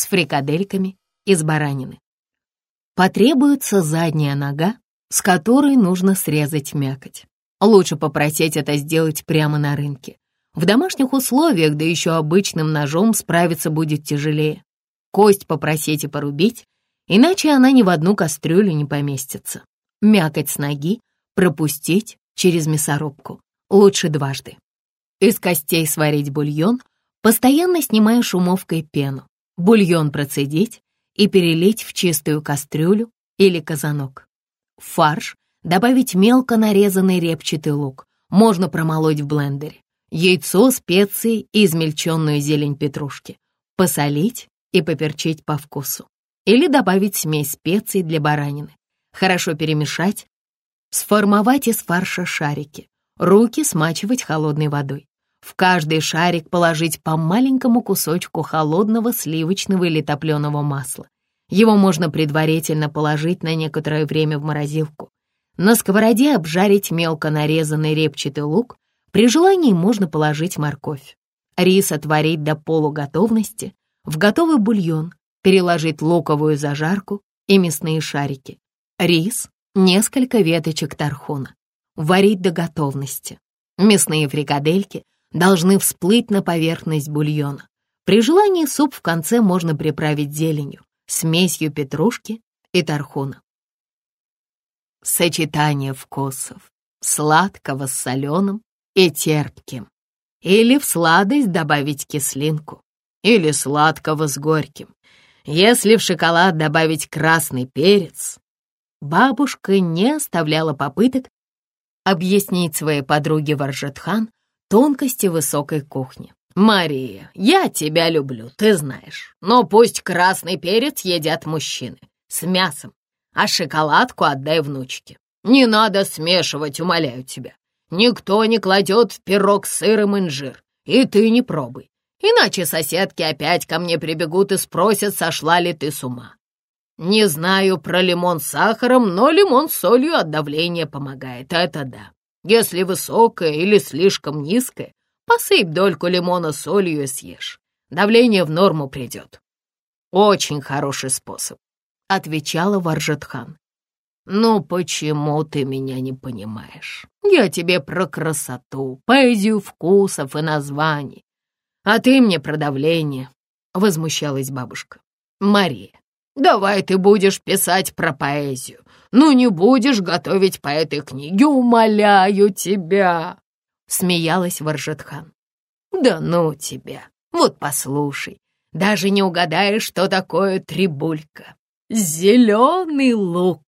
с фрикадельками из баранины. Потребуется задняя нога, с которой нужно срезать мякоть. Лучше попросить это сделать прямо на рынке. В домашних условиях, да еще обычным ножом, справиться будет тяжелее. Кость попросите порубить, иначе она ни в одну кастрюлю не поместится. Мякоть с ноги пропустить через мясорубку, лучше дважды. Из костей сварить бульон, постоянно снимая шумовкой пену. Бульон процедить и перелить в чистую кастрюлю или казанок. В фарш добавить мелко нарезанный репчатый лук, можно промолоть в блендере яйцо, специи и измельченную зелень петрушки, посолить и поперчить по вкусу. Или добавить смесь специй для баранины. Хорошо перемешать, сформовать из фарша шарики, руки смачивать холодной водой. В каждый шарик положить по маленькому кусочку холодного сливочного или топленого масла. Его можно предварительно положить на некоторое время в морозилку. На сковороде обжарить мелко нарезанный репчатый лук, при желании можно положить морковь. Рис отварить до полуготовности, в готовый бульон переложить луковую зажарку и мясные шарики. Рис, несколько веточек тархуна. Варить до готовности. Мясные фрикадельки должны всплыть на поверхность бульона. При желании суп в конце можно приправить зеленью, смесью петрушки и тархуна. Сочетание вкусов сладкого с соленым и терпким. Или в сладость добавить кислинку, или сладкого с горьким. Если в шоколад добавить красный перец, бабушка не оставляла попыток объяснить своей подруге Варжетхан тонкости высокой кухни. «Мария, я тебя люблю, ты знаешь, но пусть красный перец едят мужчины с мясом, а шоколадку отдай внучке. Не надо смешивать, умоляю тебя. Никто не кладет в пирог сыром инжир, и ты не пробуй. Иначе соседки опять ко мне прибегут и спросят, сошла ли ты с ума. Не знаю про лимон с сахаром, но лимон с солью от давления помогает, это да. Если высокое или слишком низкое, посыпь дольку лимона солью и съешь. Давление в норму придет. Очень хороший способ, — отвечала Варжетхан. «Ну почему ты меня не понимаешь? Я тебе про красоту, поэзию вкусов и названий, а ты мне про давление», — возмущалась бабушка. «Мария, давай ты будешь писать про поэзию, ну не будешь готовить по этой книге, умоляю тебя!» — смеялась Варжетхан. «Да ну тебя, вот послушай, даже не угадаешь, что такое трибулька. Зеленый лук!»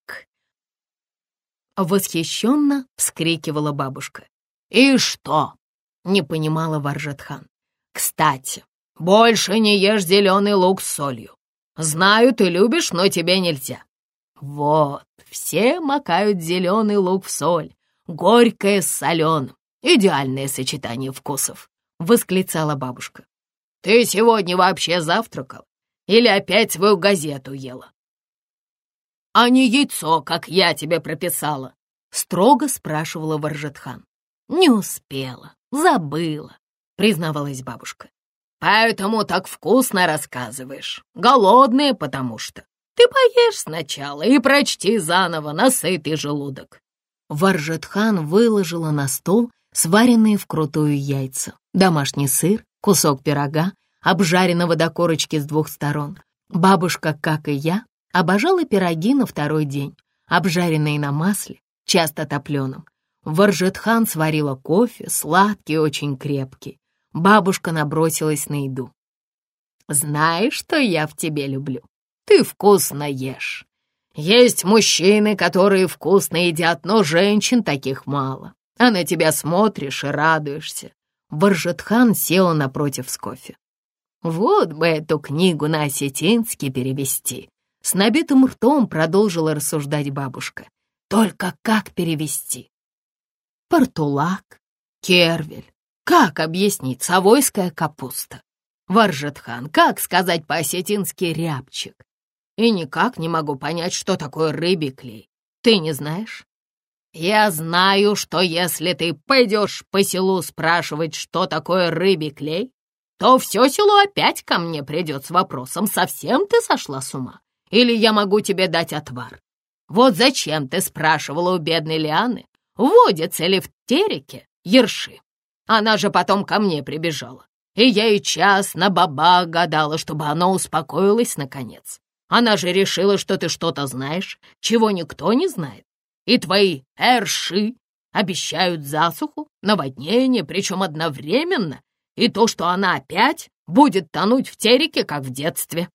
Восхищенно вскрикивала бабушка. «И что?» — не понимала Варжатхан. «Кстати, больше не ешь зеленый лук с солью. Знаю, ты любишь, но тебе нельзя. Вот, все макают зеленый лук в соль, горькое с соленым. Идеальное сочетание вкусов», — восклицала бабушка. «Ты сегодня вообще завтракал? Или опять свою газету ела?» а не яйцо, как я тебе прописала?» — строго спрашивала Варжетхан. «Не успела, забыла», — признавалась бабушка. «Поэтому так вкусно рассказываешь. Голодная, потому что. Ты поешь сначала и прочти заново на желудок». Варжетхан выложила на стол сваренные вкрутую яйца, домашний сыр, кусок пирога, обжаренного до корочки с двух сторон. Бабушка, как и я, Обожала пироги на второй день, обжаренные на масле, часто топленым. Варжетхан сварила кофе, сладкий, очень крепкий. Бабушка набросилась на еду. «Знаешь, что я в тебе люблю? Ты вкусно ешь. Есть мужчины, которые вкусно едят, но женщин таких мало. А на тебя смотришь и радуешься». Варжетхан села напротив с кофе. «Вот бы эту книгу на осетинский перевести», с набитым ртом продолжила рассуждать бабушка. Только как перевести? Портулак, кервель. Как объяснить совойская капуста? Варжетхан, как сказать по-осетински рябчик? И никак не могу понять, что такое рыбий клей. Ты не знаешь? Я знаю, что если ты пойдешь по селу спрашивать, что такое рыбий клей, то все село опять ко мне придет с вопросом, совсем ты сошла с ума? Или я могу тебе дать отвар? Вот зачем ты спрашивала у бедной Лианы, водятся ли в тереке ерши? Она же потом ко мне прибежала, и я и час на баба гадала, чтобы она успокоилась наконец. Она же решила, что ты что-то знаешь, чего никто не знает. И твои эрши обещают засуху, наводнение, причем одновременно, и то, что она опять будет тонуть в тереке, как в детстве.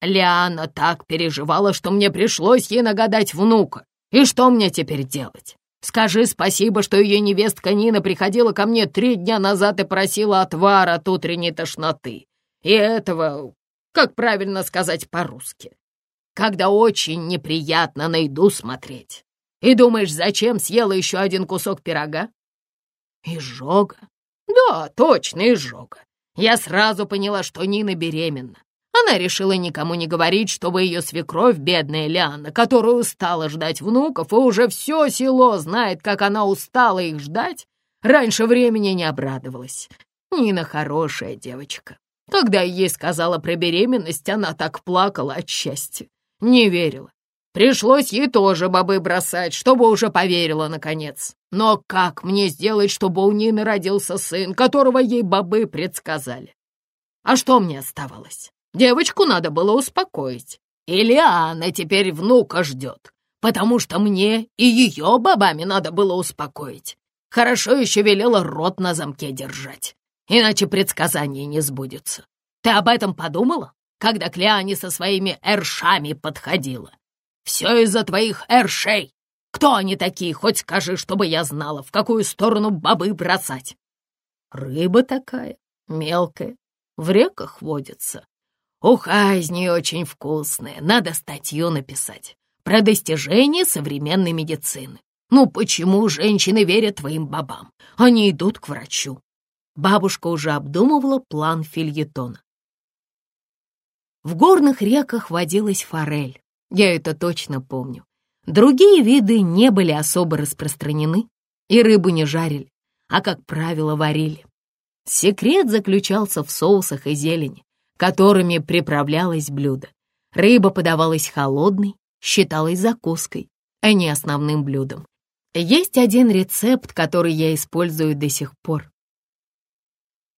Лиана так переживала, что мне пришлось ей нагадать внука. И что мне теперь делать? Скажи спасибо, что ее невестка Нина приходила ко мне три дня назад и просила отвара от утренней тошноты. И этого, как правильно сказать по-русски, когда очень неприятно на еду смотреть. И думаешь, зачем съела еще один кусок пирога? Изжога. Да, точно, изжога. Я сразу поняла, что Нина беременна. Она решила никому не говорить, чтобы ее свекровь, бедная Лиана, которая устала ждать внуков и уже все село знает, как она устала их ждать, раньше времени не обрадовалась. Нина хорошая девочка. Когда ей сказала про беременность, она так плакала от счастья. Не верила. Пришлось ей тоже бобы бросать, чтобы уже поверила наконец. Но как мне сделать, чтобы у Нины родился сын, которого ей бобы предсказали? А что мне оставалось? Девочку надо было успокоить. Или она теперь внука ждет, потому что мне и ее бабами надо было успокоить. Хорошо еще велела рот на замке держать, иначе предсказание не сбудется. Ты об этом подумала, когда Клеани со своими эршами подходила? Все из-за твоих эршей. Кто они такие, хоть скажи, чтобы я знала, в какую сторону бобы бросать. Рыба такая, мелкая, в реках водится, Уха из нее очень вкусная, надо статью написать. Про достижения современной медицины. Ну почему женщины верят твоим бабам? Они идут к врачу. Бабушка уже обдумывала план фильетона. В горных реках водилась форель, я это точно помню. Другие виды не были особо распространены, и рыбу не жарили, а, как правило, варили. Секрет заключался в соусах и зелени которыми приправлялось блюдо. Рыба подавалась холодной, считалась закуской, а не основным блюдом. Есть один рецепт, который я использую до сих пор.